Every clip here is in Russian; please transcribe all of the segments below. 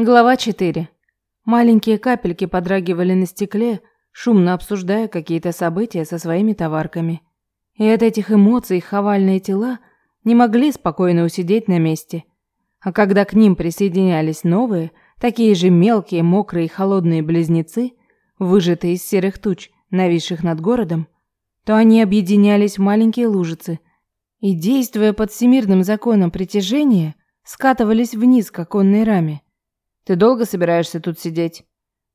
Глава 4. Маленькие капельки подрагивали на стекле, шумно обсуждая какие-то события со своими товарками. И от этих эмоций ховальные тела не могли спокойно усидеть на месте. А когда к ним присоединялись новые, такие же мелкие, мокрые и холодные близнецы, выжатые из серых туч, нависших над городом, то они объединялись в маленькие лужицы и, действуя под всемирным законом притяжения, скатывались вниз к оконной раме. Ты долго собираешься тут сидеть?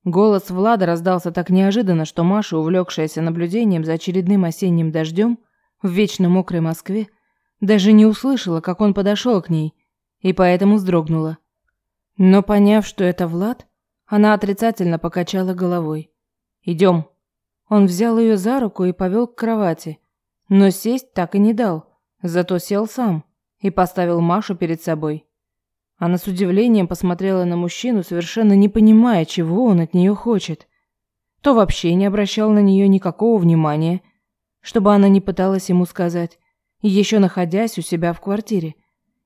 Голос Влада раздался так неожиданно, что Маша, увлекшаяся наблюдением за очередным осенним дождем в вечно мокрой Москве, даже не услышала, как он подошел к ней, и поэтому вздрогнула. Но поняв, что это Влад, она отрицательно покачала головой. Идем. Он взял ее за руку и повел к кровати, но сесть так и не дал, зато сел сам и поставил Машу перед собой. Она с удивлением посмотрела на мужчину, совершенно не понимая, чего он от нее хочет. То вообще не обращал на нее никакого внимания, чтобы она не пыталась ему сказать, еще находясь у себя в квартире.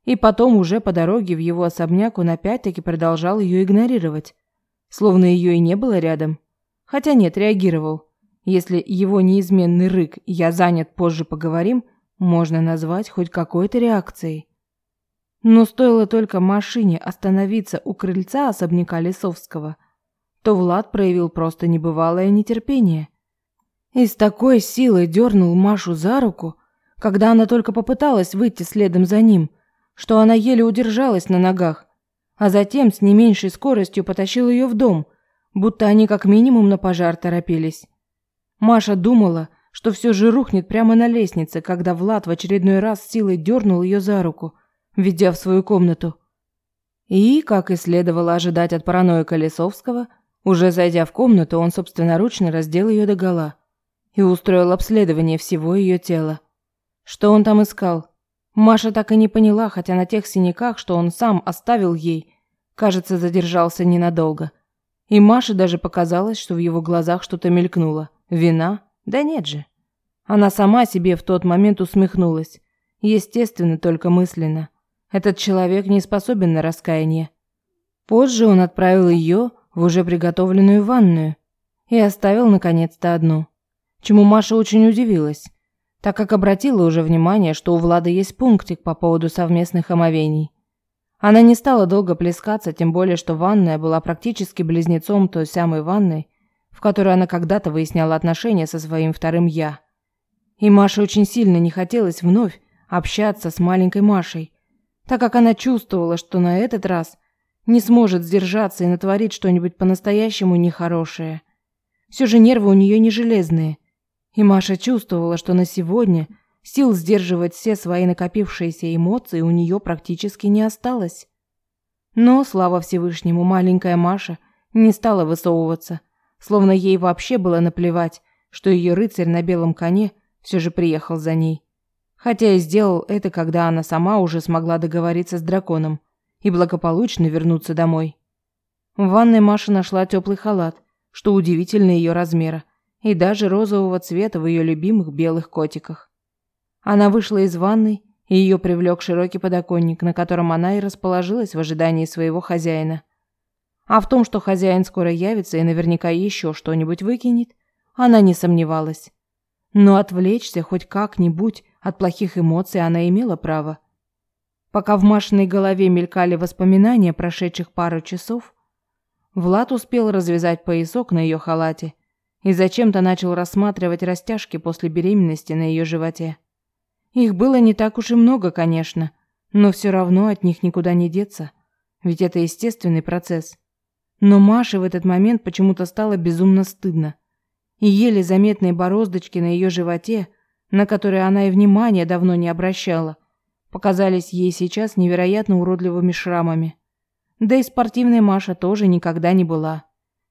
И потом уже по дороге в его особняк он опять-таки продолжал ее игнорировать, словно ее и не было рядом. Хотя нет, реагировал. Если его неизменный рык «я занят, позже поговорим» можно назвать хоть какой-то реакцией. Но стоило только машине остановиться у крыльца особняка Лисовского, то Влад проявил просто небывалое нетерпение. И с такой силой дернул Машу за руку, когда она только попыталась выйти следом за ним, что она еле удержалась на ногах, а затем с не меньшей скоростью потащил ее в дом, будто они как минимум на пожар торопились. Маша думала, что все же рухнет прямо на лестнице, когда Влад в очередной раз силой дернул ее за руку – ведя в свою комнату. И, как и следовало ожидать от параноика Лисовского, уже зайдя в комнату, он собственноручно раздел ее догола и устроил обследование всего ее тела. Что он там искал? Маша так и не поняла, хотя на тех синяках, что он сам оставил ей, кажется, задержался ненадолго. И Маше даже показалось, что в его глазах что-то мелькнуло. Вина? Да нет же. Она сама себе в тот момент усмехнулась. Естественно, только мысленно. Этот человек не способен на раскаяние. Позже он отправил ее в уже приготовленную ванную и оставил наконец-то одну. Чему Маша очень удивилась, так как обратила уже внимание, что у Влада есть пунктик по поводу совместных омовений. Она не стала долго плескаться, тем более, что ванная была практически близнецом той самой ванной, в которой она когда-то выясняла отношения со своим вторым «я». И Маше очень сильно не хотелось вновь общаться с маленькой Машей, так как она чувствовала, что на этот раз не сможет сдержаться и натворить что-нибудь по-настоящему нехорошее. Все же нервы у нее не железные, и Маша чувствовала, что на сегодня сил сдерживать все свои накопившиеся эмоции у нее практически не осталось. Но, слава Всевышнему, маленькая Маша не стала высовываться, словно ей вообще было наплевать, что ее рыцарь на белом коне все же приехал за ней хотя и сделал это, когда она сама уже смогла договориться с драконом и благополучно вернуться домой. В ванной Маша нашла теплый халат, что удивительно ее размера, и даже розового цвета в ее любимых белых котиках. Она вышла из ванной, и ее привлек широкий подоконник, на котором она и расположилась в ожидании своего хозяина. А в том, что хозяин скоро явится и наверняка еще что-нибудь выкинет, она не сомневалась. Но отвлечься хоть как-нибудь от плохих эмоций она имела право. Пока в Машиной голове мелькали воспоминания прошедших пару часов, Влад успел развязать поясок на ее халате и зачем-то начал рассматривать растяжки после беременности на ее животе. Их было не так уж и много, конечно, но все равно от них никуда не деться, ведь это естественный процесс. Но Маше в этот момент почему-то стало безумно стыдно. И еле заметные бороздочки на ее животе на которые она и внимания давно не обращала, показались ей сейчас невероятно уродливыми шрамами. Да и спортивной Маша тоже никогда не была.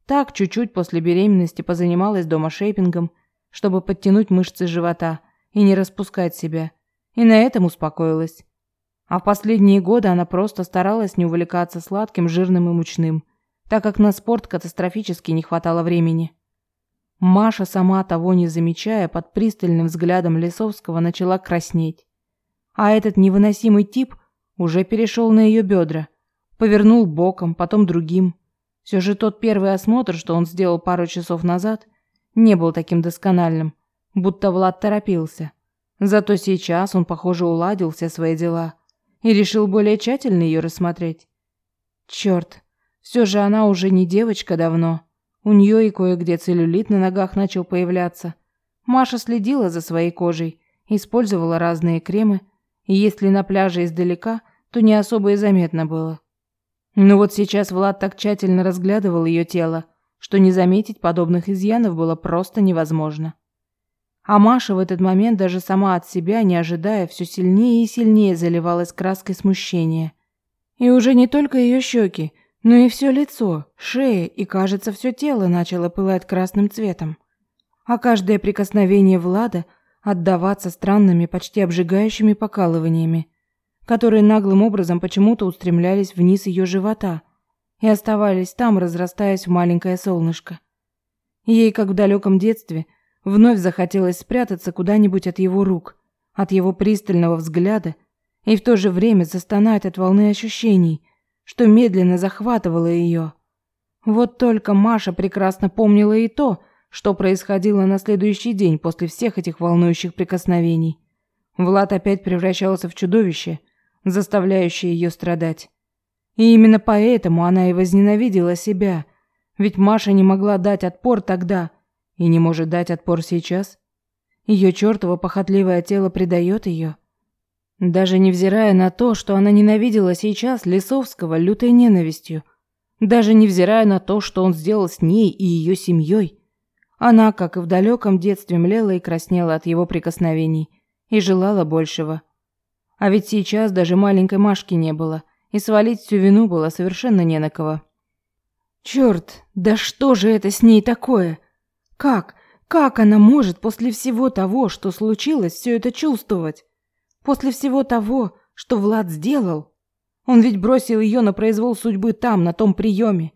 Так чуть-чуть после беременности позанималась дома шейпингом, чтобы подтянуть мышцы живота и не распускать себя. И на этом успокоилась. А в последние годы она просто старалась не увлекаться сладким, жирным и мучным, так как на спорт катастрофически не хватало времени. Маша, сама того не замечая, под пристальным взглядом Лисовского начала краснеть. А этот невыносимый тип уже перешел на ее бедра, Повернул боком, потом другим. Все же тот первый осмотр, что он сделал пару часов назад, не был таким доскональным, будто Влад торопился. Зато сейчас он, похоже, уладил все свои дела и решил более тщательно ее рассмотреть. Черт, все же она уже не девочка давно. У нее и кое-где целлюлит на ногах начал появляться. Маша следила за своей кожей, использовала разные кремы, и если на пляже издалека, то не особо и заметно было. Но вот сейчас Влад так тщательно разглядывал ее тело, что не заметить подобных изъянов было просто невозможно. А Маша в этот момент даже сама от себя, не ожидая, все сильнее и сильнее заливалась краской смущения. И уже не только ее щеки, но и все лицо, шея и, кажется, все тело начало пылать красным цветом. А каждое прикосновение Влада отдаваться странными, почти обжигающими покалываниями, которые наглым образом почему-то устремлялись вниз ее живота и оставались там, разрастаясь в маленькое солнышко. Ей, как в далеком детстве, вновь захотелось спрятаться куда-нибудь от его рук, от его пристального взгляда и в то же время застонать от волны ощущений, что медленно захватывало ее. Вот только Маша прекрасно помнила и то, что происходило на следующий день после всех этих волнующих прикосновений. Влад опять превращался в чудовище, заставляющее ее страдать. И именно поэтому она и возненавидела себя, ведь Маша не могла дать отпор тогда и не может дать отпор сейчас. Ее чертово похотливое тело предает ее. Даже невзирая на то, что она ненавидела сейчас Лисовского лютой ненавистью, даже невзирая на то, что он сделал с ней и ее семьей, она, как и в далеком детстве, млела и краснела от его прикосновений и желала большего. А ведь сейчас даже маленькой Машки не было, и свалить всю вину было совершенно не на кого. Черт, да что же это с ней такое? Как? Как она может после всего того, что случилось, все это чувствовать? После всего того, что Влад сделал. Он ведь бросил ее на произвол судьбы там, на том приеме.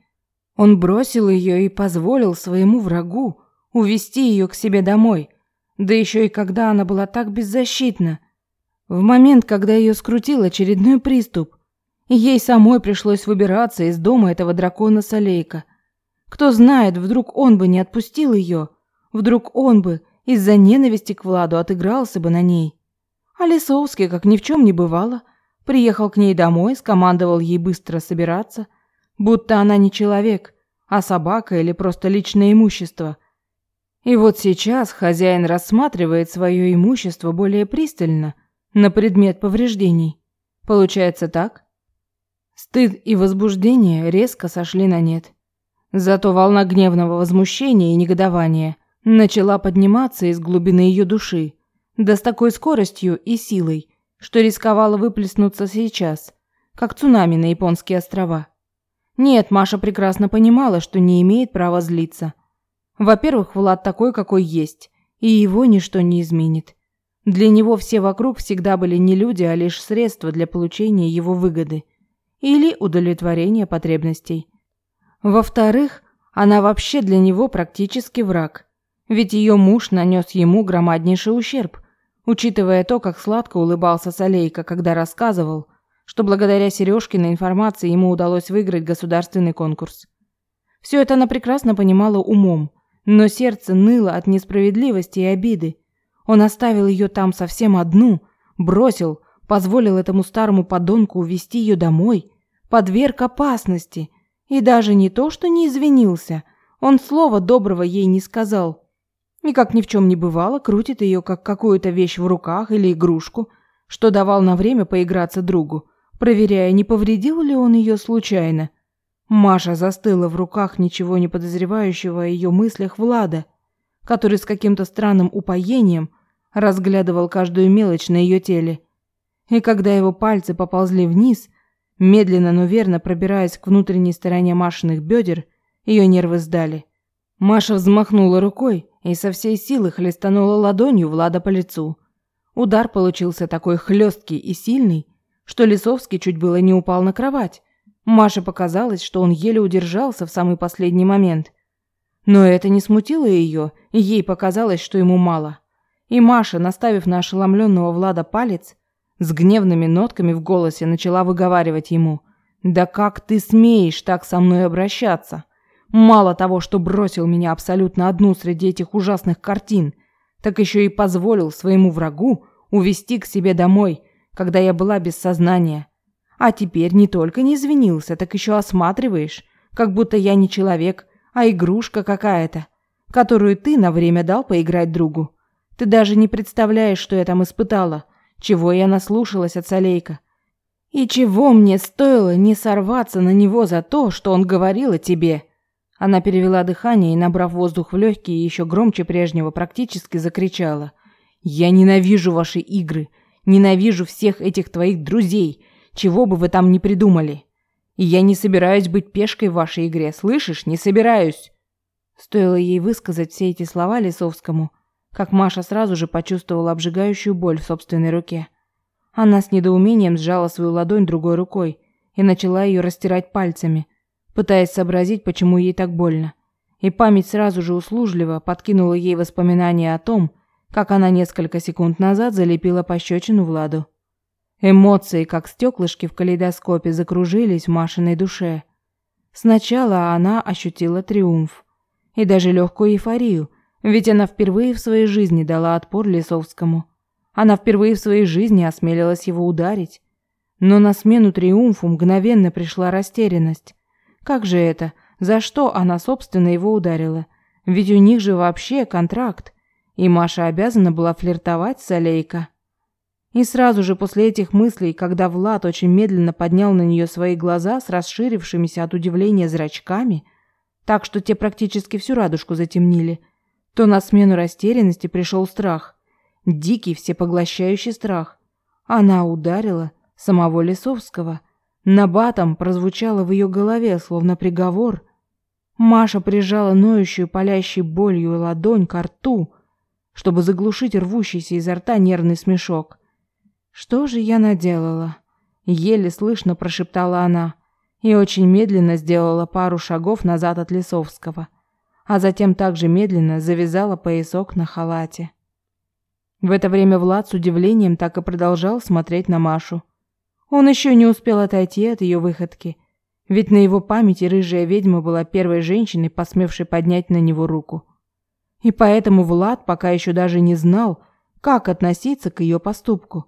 Он бросил ее и позволил своему врагу увести ее к себе домой. Да еще и когда она была так беззащитна. В момент, когда ее скрутил очередной приступ. Ей самой пришлось выбираться из дома этого дракона Солейка. Кто знает, вдруг он бы не отпустил ее. Вдруг он бы из-за ненависти к Владу отыгрался бы на ней. А Лисовский, как ни в чем не бывало, приехал к ней домой, скомандовал ей быстро собираться, будто она не человек, а собака или просто личное имущество. И вот сейчас хозяин рассматривает свое имущество более пристально, на предмет повреждений. Получается так? Стыд и возбуждение резко сошли на нет. Зато волна гневного возмущения и негодования начала подниматься из глубины ее души, да с такой скоростью и силой, что рисковала выплеснуться сейчас, как цунами на японские острова. Нет, Маша прекрасно понимала, что не имеет права злиться. Во-первых, Влад такой, какой есть, и его ничто не изменит. Для него все вокруг всегда были не люди, а лишь средства для получения его выгоды или удовлетворения потребностей. Во-вторых, она вообще для него практически враг, ведь ее муж нанес ему громаднейший ущерб – учитывая то, как сладко улыбался Солейка, когда рассказывал, что благодаря Сережкиной информации ему удалось выиграть государственный конкурс. Все это она прекрасно понимала умом, но сердце ныло от несправедливости и обиды. Он оставил ее там совсем одну, бросил, позволил этому старому подонку увести ее домой, подверг опасности и даже не то, что не извинился, он слова доброго ей не сказал. И как ни в чем не бывало, крутит ее как какую-то вещь в руках или игрушку, что давал на время поиграться другу, проверяя, не повредил ли он ее случайно. Маша застыла в руках ничего не подозревающего о ее мыслях Влада, который с каким-то странным упоением разглядывал каждую мелочь на ее теле. И когда его пальцы поползли вниз, медленно, но верно пробираясь к внутренней стороне Машиных бедер, ее нервы сдали. Маша взмахнула рукой, и со всей силы хлестанула ладонью Влада по лицу. Удар получился такой хлесткий и сильный, что Лисовский чуть было не упал на кровать. Маше показалось, что он еле удержался в самый последний момент. Но это не смутило ее, и ей показалось, что ему мало. И Маша, наставив на ошеломленного Влада палец, с гневными нотками в голосе начала выговаривать ему: Да как ты смеешь так со мной обращаться? Мало того, что бросил меня абсолютно одну среди этих ужасных картин, так еще и позволил своему врагу увести к себе домой, когда я была без сознания. А теперь не только не извинился, так еще осматриваешь, как будто я не человек, а игрушка какая-то, которую ты на время дал поиграть другу. Ты даже не представляешь, что я там испытала, чего я наслушалась от Солейка. И чего мне стоило не сорваться на него за то, что он говорил о тебе. Она перевела дыхание и, набрав воздух в легкие, еще громче прежнего практически закричала: "Я ненавижу ваши игры, ненавижу всех этих твоих друзей, чего бы вы там ни придумали. И я не собираюсь быть пешкой в вашей игре, слышишь? Не собираюсь". Стоило ей высказать все эти слова Лисовскому, как Маша сразу же почувствовала обжигающую боль в собственной руке. Она с недоумением сжала свою ладонь другой рукой и начала ее растирать пальцами, пытаясь сообразить, почему ей так больно. И память сразу же услужливо подкинула ей воспоминания о том, как она несколько секунд назад залепила пощечину Владу. Эмоции, как стеклышки в калейдоскопе, закружились в Машиной душе. Сначала она ощутила триумф и даже легкую эйфорию, ведь она впервые в своей жизни дала отпор Лисовскому. Она впервые в своей жизни осмелилась его ударить. Но на смену триумфу мгновенно пришла растерянность. Как же это? За что она, собственно, его ударила? Ведь у них же вообще контракт. И Маша обязана была флиртовать с Алейко. И сразу же после этих мыслей, когда Влад очень медленно поднял на нее свои глаза с расширившимися от удивления зрачками, так что те практически всю радужку затемнили, то на смену растерянности пришел страх. Дикий, всепоглощающий страх. Она ударила самого Лисовского. Набатом прозвучало в ее голове, словно приговор. Маша прижала ноющую, палящей болью ладонь к рту, чтобы заглушить рвущийся изо рта нервный смешок. «Что же я наделала?» Еле слышно прошептала она и очень медленно сделала пару шагов назад от Лисовского, а затем также медленно завязала поясок на халате. В это время Влад с удивлением так и продолжал смотреть на Машу. Он еще не успел отойти от ее выходки, ведь на его памяти рыжая ведьма была первой женщиной, посмевшей поднять на него руку. И поэтому Влад пока еще даже не знал, как относиться к ее поступку.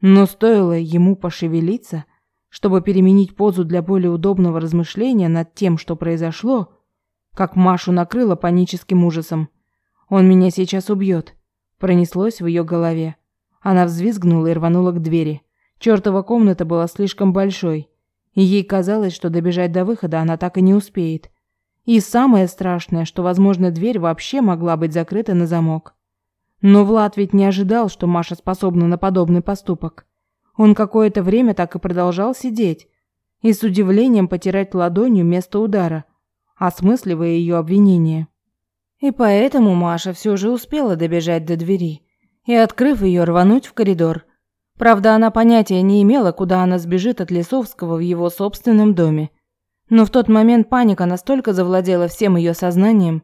Но стоило ему пошевелиться, чтобы переменить позу для более удобного размышления над тем, что произошло, как Машу накрыло паническим ужасом. Он меня сейчас убьет. Пронеслось в ее голове. Она взвизгнула и рванула к двери. Чёртова комната была слишком большой, и ей казалось, что добежать до выхода она так и не успеет. И самое страшное, что, возможно, дверь вообще могла быть закрыта на замок. Но Влад ведь не ожидал, что Маша способна на подобный поступок. Он какое-то время так и продолжал сидеть и с удивлением потирать ладонью место удара, осмысливая ее обвинение. И поэтому Маша все же успела добежать до двери и, открыв ее, рвануть в коридор. Правда, она понятия не имела, куда она сбежит от Лесовского в его собственном доме. Но в тот момент паника настолько завладела всем ее сознанием,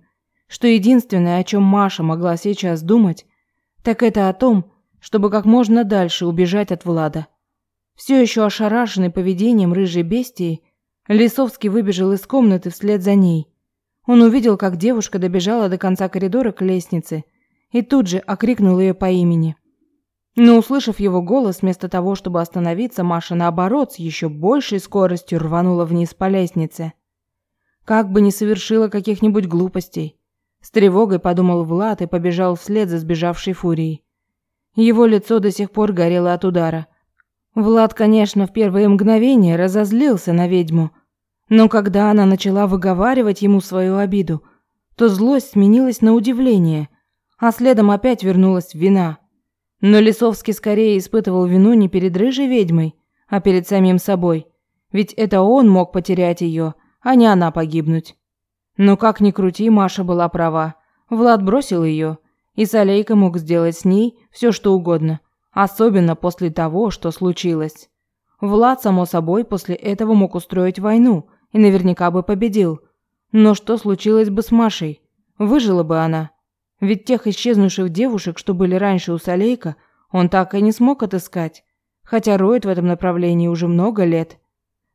что единственное, о чем Маша могла сейчас думать, так это о том, чтобы как можно дальше убежать от Влада. Все еще ошарашенный поведением рыжей бестии, Лесовский выбежал из комнаты вслед за ней. Он увидел, как девушка добежала до конца коридора к лестнице и тут же окрикнул ее по имени. Но услышав его голос, вместо того, чтобы остановиться, Маша наоборот с еще большей скоростью рванула вниз по лестнице. Как бы не совершила каких-нибудь глупостей. С тревогой подумал Влад и побежал вслед за сбежавшей фурией. Его лицо до сих пор горело от удара. Влад, конечно, в первые мгновения разозлился на ведьму, но когда она начала выговаривать ему свою обиду, то злость сменилась на удивление, а следом опять вернулась вина. Но Лисовский скорее испытывал вину не перед рыжей ведьмой, а перед самим собой, ведь это он мог потерять ее, а не она погибнуть. Но как ни крути, Маша была права. Влад бросил ее, и Салейка мог сделать с ней все, что угодно, особенно после того, что случилось. Влад, само собой, после этого мог устроить войну – и наверняка бы победил. Но что случилось бы с Машей? Выжила бы она? Ведь тех исчезнувших девушек, что были раньше у Салейка, он так и не смог отыскать, хотя роет в этом направлении уже много лет.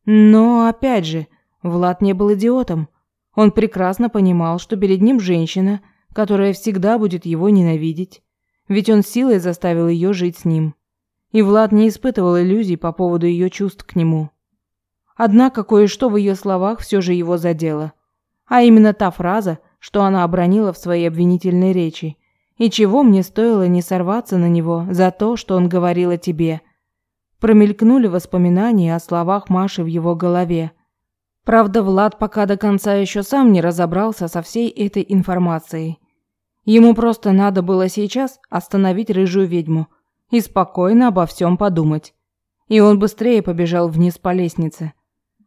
Но, опять же, Влад не был идиотом. Он прекрасно понимал, что перед ним женщина, которая всегда будет его ненавидеть. Ведь он силой заставил ее жить с ним. И Влад не испытывал иллюзий по поводу ее чувств к нему. Однако кое-что в ее словах все же его задело. А именно та фраза, что она обронила в своей обвинительной речи. И чего мне стоило не сорваться на него за то, что он говорил о тебе. Промелькнули воспоминания о словах Маши в его голове. Правда, Влад пока до конца еще сам не разобрался со всей этой информацией. Ему просто надо было сейчас остановить рыжую ведьму и спокойно обо всем подумать. И он быстрее побежал вниз по лестнице.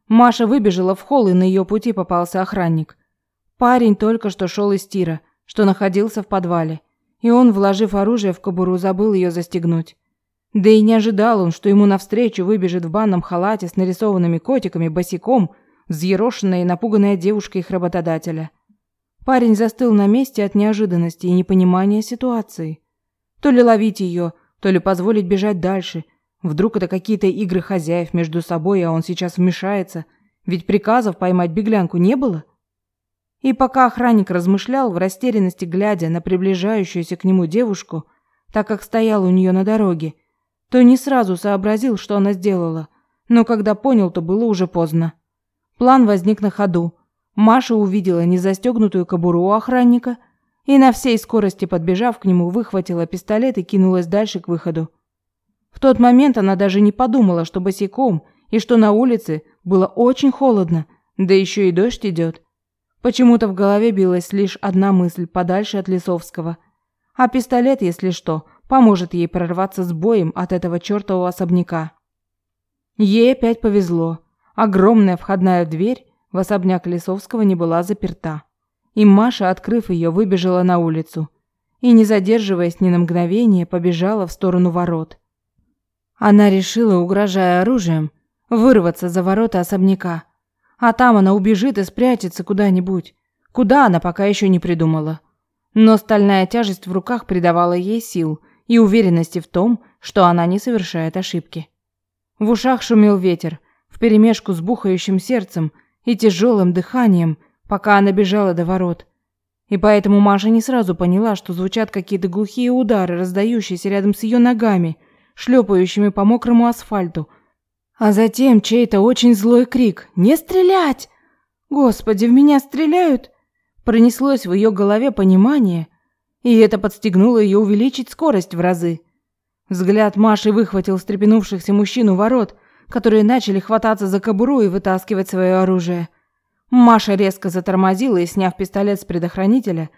Маша выбежала в холл, и на ее пути попался охранник. Парень только что шел из тира, что находился в подвале, и он, вложив оружие в кобуру, забыл ее застегнуть. Да и не ожидал он, что ему навстречу выбежит в банном халате с нарисованными котиками босиком взъерошенная и напуганная девушка их работодателя. Парень застыл на месте от неожиданности и непонимания ситуации. То ли ловить ее, то ли позволить бежать дальше – Вдруг это какие-то игры хозяев между собой, а он сейчас вмешается, ведь приказов поймать беглянку не было. И пока охранник размышлял в растерянности, глядя на приближающуюся к нему девушку, так как стоял у нее на дороге, то не сразу сообразил, что она сделала, но когда понял, то было уже поздно. План возник на ходу. Маша увидела незастегнутую кобуру у охранника и на всей скорости подбежав к нему, выхватила пистолет и кинулась дальше к выходу. В тот момент она даже не подумала, что босиком и что на улице было очень холодно, да еще и дождь идет. Почему-то в голове билась лишь одна мысль подальше от Лисовского. А пистолет, если что, поможет ей прорваться с боем от этого чертового особняка. Ей опять повезло. Огромная входная дверь в особняк Лисовского не была заперта. И Маша, открыв ее, выбежала на улицу. И, не задерживаясь ни на мгновение, побежала в сторону ворот. Она решила, угрожая оружием, вырваться за ворота особняка. А там она убежит и спрячется куда-нибудь. Куда она пока еще не придумала. Но стальная тяжесть в руках придавала ей сил и уверенности в том, что она не совершает ошибки. В ушах шумел ветер, вперемешку с бухающим сердцем и тяжелым дыханием, пока она бежала до ворот. И поэтому Маша не сразу поняла, что звучат какие-то глухие удары, раздающиеся рядом с ее ногами – шлепающими по мокрому асфальту. А затем чей-то очень злой крик «Не стрелять!» «Господи, в меня стреляют!» Пронеслось в ее голове понимание, и это подстегнуло ее увеличить скорость в разы. Взгляд Маши выхватил встрепенувшихся мужчин у ворот, которые начали хвататься за кобуру и вытаскивать свое оружие. Маша резко затормозила и, сняв пистолет с предохранителя,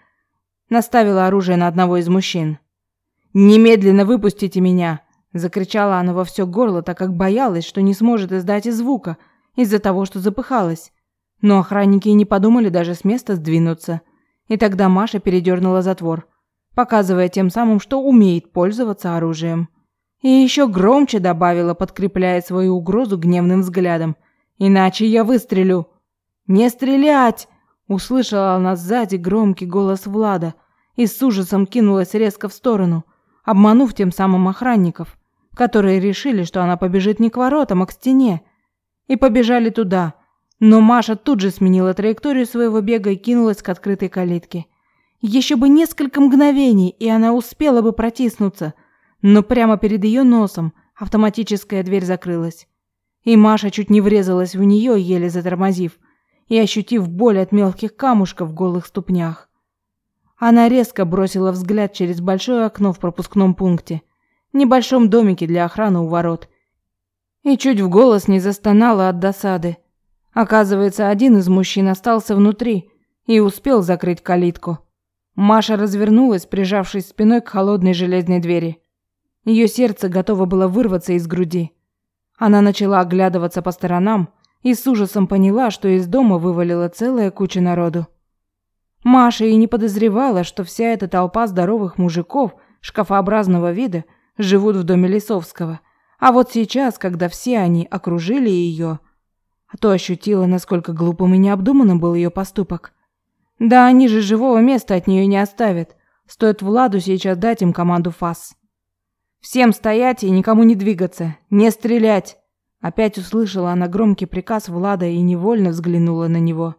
наставила оружие на одного из мужчин. «Немедленно выпустите меня!» Закричала она во все горло, так как боялась, что не сможет издать и звука из-за того, что запыхалась. Но охранники и не подумали даже с места сдвинуться. И тогда Маша передернула затвор, показывая тем самым, что умеет пользоваться оружием. И еще громче добавила, подкрепляя свою угрозу гневным взглядом. «Иначе я выстрелю!» «Не стрелять!» Услышала она сзади громкий голос Влада и с ужасом кинулась резко в сторону, обманув тем самым охранников которые решили, что она побежит не к воротам, а к стене. И побежали туда. Но Маша тут же сменила траекторию своего бега и кинулась к открытой калитке. Еще бы несколько мгновений, и она успела бы протиснуться. Но прямо перед ее носом автоматическая дверь закрылась. И Маша чуть не врезалась в нее, еле затормозив, и ощутив боль от мелких камушков в голых ступнях. Она резко бросила взгляд через большое окно в пропускном пункте – небольшом домике для охраны у ворот. И чуть в голос не застонала от досады. Оказывается, один из мужчин остался внутри и успел закрыть калитку. Маша развернулась, прижавшись спиной к холодной железной двери. Ее сердце готово было вырваться из груди. Она начала оглядываться по сторонам и с ужасом поняла, что из дома вывалила целая куча народу. Маша и не подозревала, что вся эта толпа здоровых мужиков шкафообразного вида – живут в доме Лисовского. А вот сейчас, когда все они окружили ее, то ощутила, насколько глупым и необдуманным был ее поступок. Да они же живого места от нее не оставят. Стоит Владу сейчас дать им команду ФАС. «Всем стоять и никому не двигаться, не стрелять!» Опять услышала она громкий приказ Влада и невольно взглянула на него.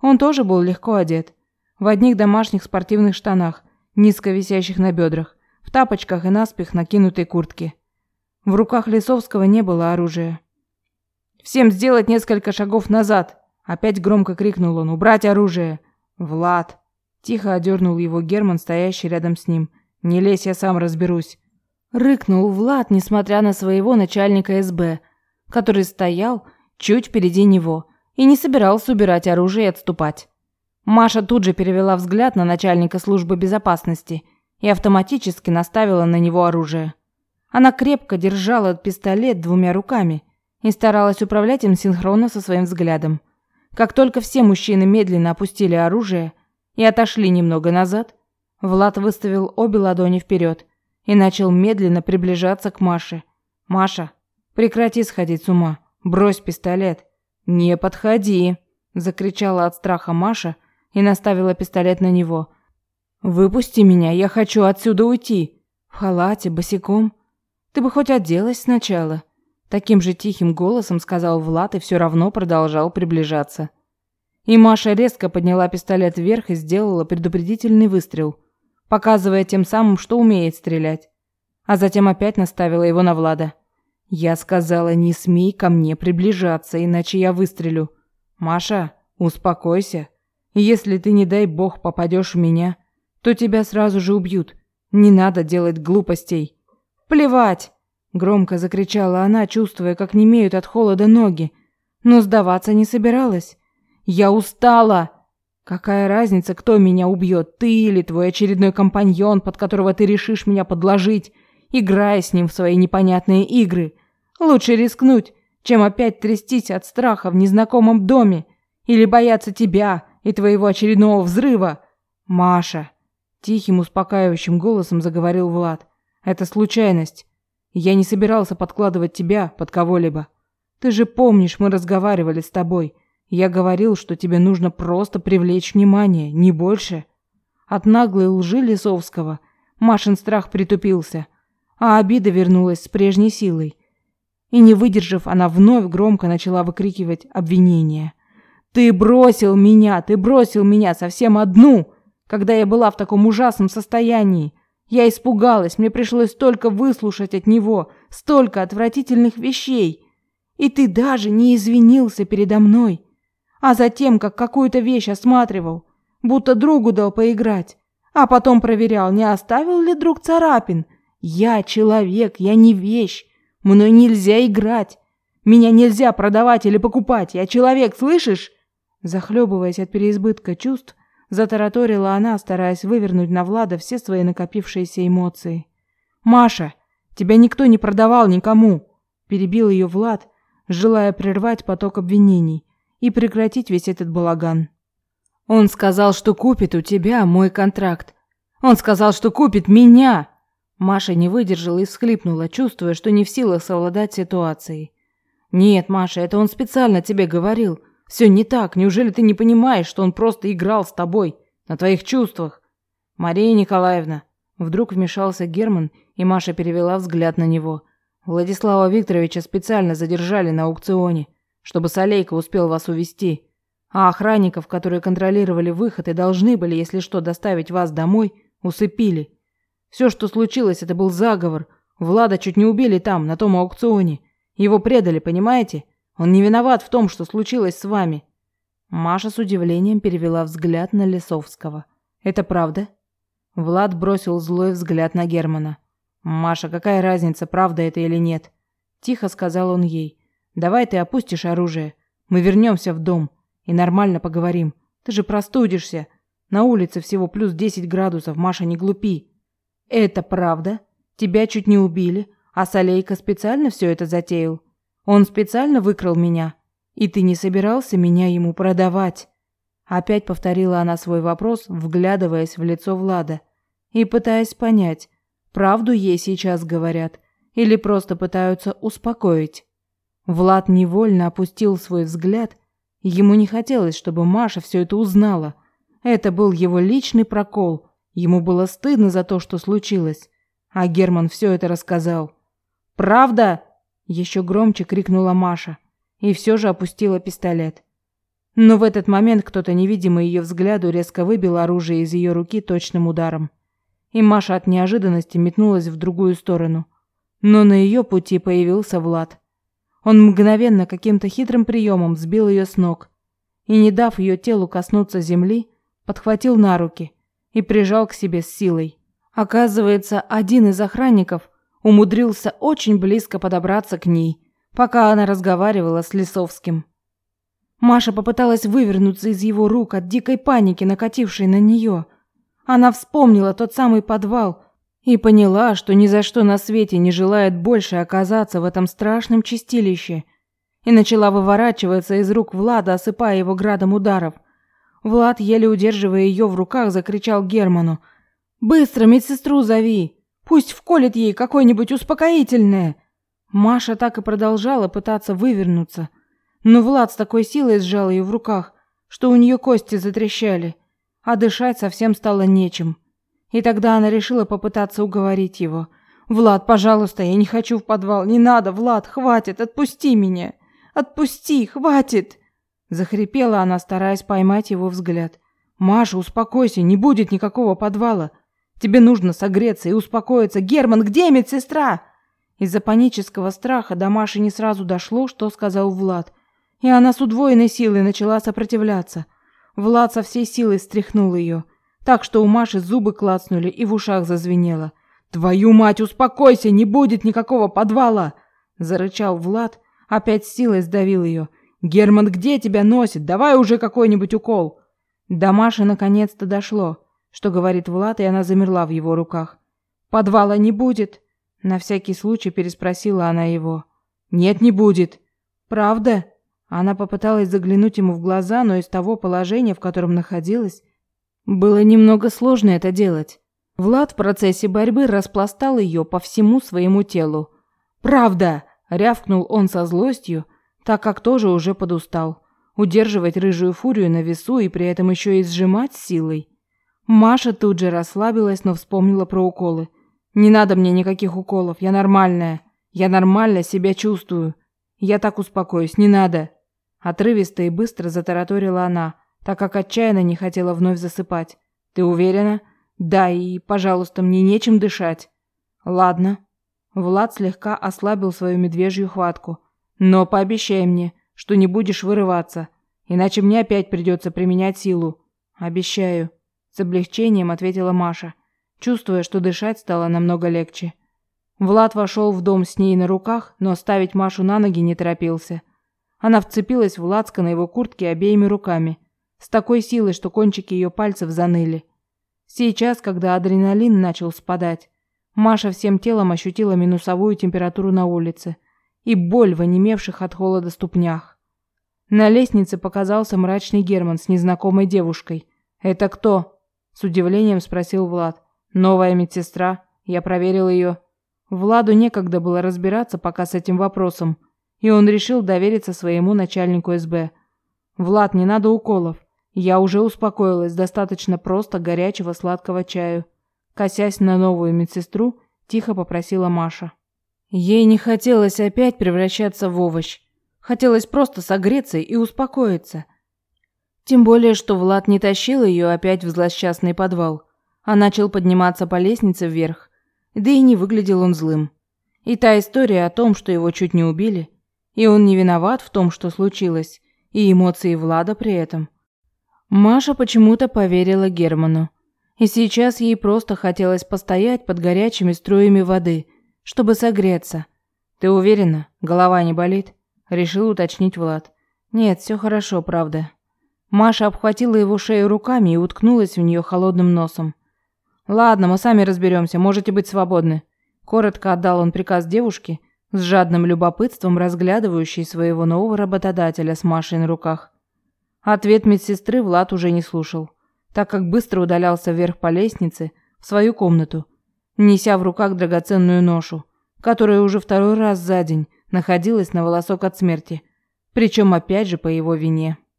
Он тоже был легко одет. В одних домашних спортивных штанах, низко висящих на бедрах, в тапочках и наспех накинутой куртке. В руках Лисовского не было оружия. «Всем сделать несколько шагов назад!» Опять громко крикнул он. «Убрать оружие!» «Влад!» Тихо одернул его Герман, стоящий рядом с ним. «Не лезь, я сам разберусь!» Рыкнул Влад, несмотря на своего начальника СБ, который стоял чуть впереди него и не собирался убирать оружие и отступать. Маша тут же перевела взгляд на начальника службы безопасности и автоматически наставила на него оружие. Она крепко держала пистолет двумя руками и старалась управлять им синхронно со своим взглядом. Как только все мужчины медленно опустили оружие и отошли немного назад, Влад выставил обе ладони вперед и начал медленно приближаться к Маше. «Маша, прекрати сходить с ума. Брось пистолет». «Не подходи!» – закричала от страха Маша и наставила пистолет на него. «Выпусти меня, я хочу отсюда уйти!» «В халате, босиком?» «Ты бы хоть оделась сначала!» Таким же тихим голосом сказал Влад и все равно продолжал приближаться. И Маша резко подняла пистолет вверх и сделала предупредительный выстрел, показывая тем самым, что умеет стрелять. А затем опять наставила его на Влада. Я сказала, не смей ко мне приближаться, иначе я выстрелю. Маша, успокойся. Если ты, не дай бог, попадешь в меня, то тебя сразу же убьют. Не надо делать глупостей. Плевать! Громко закричала она, чувствуя, как немеют от холода ноги. Но сдаваться не собиралась. «Я устала!» «Какая разница, кто меня убьет, ты или твой очередной компаньон, под которого ты решишь меня подложить, играя с ним в свои непонятные игры? Лучше рискнуть, чем опять трястись от страха в незнакомом доме или бояться тебя и твоего очередного взрыва. Маша!» Тихим, успокаивающим голосом заговорил Влад. «Это случайность. Я не собирался подкладывать тебя под кого-либо. Ты же помнишь, мы разговаривали с тобой. Я говорил, что тебе нужно просто привлечь внимание, не больше. От наглой лжи Лисовского Машин страх притупился, а обида вернулась с прежней силой. И не выдержав, она вновь громко начала выкрикивать обвинения. «Ты бросил меня! Ты бросил меня совсем одну, когда я была в таком ужасном состоянии! Я испугалась, мне пришлось столько выслушать от него, столько отвратительных вещей. И ты даже не извинился передо мной. А затем, как какую-то вещь осматривал, будто другу дал поиграть, а потом проверял, не оставил ли друг царапин. Я человек, я не вещь. Мной нельзя играть. Меня нельзя продавать или покупать. Я человек, слышишь? Захлебываясь от переизбытка чувств, Затараторила она, стараясь вывернуть на Влада все свои накопившиеся эмоции. «Маша, тебя никто не продавал никому!» Перебил ее Влад, желая прервать поток обвинений и прекратить весь этот балаган. «Он сказал, что купит у тебя мой контракт. Он сказал, что купит меня!» Маша не выдержала и всхлипнула, чувствуя, что не в силах совладать ситуацией. «Нет, Маша, это он специально тебе говорил. Все не так. Неужели ты не понимаешь, что он просто играл с тобой, на твоих чувствах? Мария Николаевна, вдруг вмешался Герман, и Маша перевела взгляд на него. Владислава Викторовича специально задержали на аукционе, чтобы Солейка успел вас увести. А охранников, которые контролировали выход и должны были, если что, доставить вас домой, усыпили. Все, что случилось, это был заговор. Влада чуть не убили там, на том аукционе. Его предали, понимаете? Он не виноват в том, что случилось с вами. Маша с удивлением перевела взгляд на Лесовского. Это правда? Влад бросил злой взгляд на Германа. Маша, какая разница, правда это или нет? Тихо сказал он ей. Давай ты опустишь оружие. Мы вернемся в дом и нормально поговорим. Ты же простудишься. На улице всего плюс 10 градусов, Маша, не глупи. Это правда? Тебя чуть не убили, а Солейка специально все это затеял. Он специально выкрал меня, и ты не собирался меня ему продавать. Опять повторила она свой вопрос, вглядываясь в лицо Влада и пытаясь понять, правду ей сейчас говорят или просто пытаются успокоить. Влад невольно опустил свой взгляд. Ему не хотелось, чтобы Маша все это узнала. Это был его личный прокол. Ему было стыдно за то, что случилось. А Герман все это рассказал. «Правда?» Еще громче крикнула Маша и все же опустила пистолет. Но в этот момент кто-то невидимый ее взгляду резко выбил оружие из ее руки точным ударом. И Маша от неожиданности метнулась в другую сторону. Но на ее пути появился Влад. Он мгновенно каким-то хитрым приемом сбил ее с ног и, не дав ее телу коснуться земли, подхватил на руки и прижал к себе с силой. Оказывается, один из охранников умудрился очень близко подобраться к ней, пока она разговаривала с Лисовским. Маша попыталась вывернуться из его рук от дикой паники, накатившей на нее. Она вспомнила тот самый подвал и поняла, что ни за что на свете не желает больше оказаться в этом страшном чистилище, и начала выворачиваться из рук Влада, осыпая его градом ударов. Влад, еле удерживая ее в руках, закричал Герману: "Быстро медсестру зови, пусть вколет ей какое-нибудь успокоительное". Маша так и продолжала пытаться вывернуться. Но Влад с такой силой сжал ее в руках, что у нее кости затрещали, а дышать совсем стало нечем. И тогда она решила попытаться уговорить его. «Влад, пожалуйста, я не хочу в подвал. Не надо, Влад, хватит, отпусти меня. Отпусти, хватит!» Захрипела она, стараясь поймать его взгляд. «Маша, успокойся, не будет никакого подвала. Тебе нужно согреться и успокоиться. Герман, где медсестра?» Из-за панического страха до Маши не сразу дошло, что сказал Влад – и она с удвоенной силой начала сопротивляться. Влад со всей силой стряхнул ее, так что у Маши зубы клацнули и в ушах зазвенело. «Твою мать, успокойся, не будет никакого подвала!» Зарычал Влад, опять силой сдавил ее. «Герман где тебя носит? Давай уже какой-нибудь укол!» До Маши наконец-то дошло, что говорит Влад, и она замерла в его руках. «Подвала не будет?» На всякий случай переспросила она его. «Нет, не будет». «Правда?» Она попыталась заглянуть ему в глаза, но из того положения, в котором находилась, было немного сложно это делать. Влад в процессе борьбы распластал ее по всему своему телу. «Правда!» – рявкнул он со злостью, так как тоже уже подустал. Удерживать рыжую фурию на весу и при этом еще и сжимать силой. Маша тут же расслабилась, но вспомнила про уколы. «Не надо мне никаких уколов, я нормальная. Я нормально себя чувствую. Я так успокоюсь, не надо». Отрывисто и быстро затараторила она, так как отчаянно не хотела вновь засыпать. «Ты уверена?» «Да, и, пожалуйста, мне нечем дышать». «Ладно». Влад слегка ослабил свою медвежью хватку. «Но пообещай мне, что не будешь вырываться, иначе мне опять придется применять силу». «Обещаю», — с облегчением ответила Маша, чувствуя, что дышать стало намного легче. Влад вошел в дом с ней на руках, но ставить Машу на ноги не торопился. Она вцепилась в лацко на его куртке обеими руками, с такой силой, что кончики ее пальцев заныли. Сейчас, когда адреналин начал спадать, Маша всем телом ощутила минусовую температуру на улице и боль в онемевших от холода ступнях. На лестнице показался мрачный Герман с незнакомой девушкой. «Это кто?» – с удивлением спросил Влад. «Новая медсестра. Я проверил ее». Владу некогда было разбираться пока с этим вопросом – и он решил довериться своему начальнику СБ. «Влад, не надо уколов. Я уже успокоилась, достаточно просто горячего сладкого чаю». Косясь на новую медсестру, тихо попросила Маша. Ей не хотелось опять превращаться в овощ. Хотелось просто согреться и успокоиться. Тем более, что Влад не тащил ее опять в злосчастный подвал, а начал подниматься по лестнице вверх. Да и не выглядел он злым. И та история о том, что его чуть не убили, и он не виноват в том, что случилось, и эмоции Влада при этом. Маша почему-то поверила Герману. И сейчас ей просто хотелось постоять под горячими струями воды, чтобы согреться. «Ты уверена? Голова не болит?» – решил уточнить Влад. «Нет, все хорошо, правда». Маша обхватила его шею руками и уткнулась в нее холодным носом. «Ладно, мы сами разберемся, можете быть свободны». Коротко отдал он приказ девушке – с жадным любопытством разглядывающий своего нового работодателя с Машей на руках. Ответ медсестры Влад уже не слушал, так как быстро удалялся вверх по лестнице в свою комнату, неся в руках драгоценную ношу, которая уже второй раз за день находилась на волосок от смерти, причем опять же по его вине.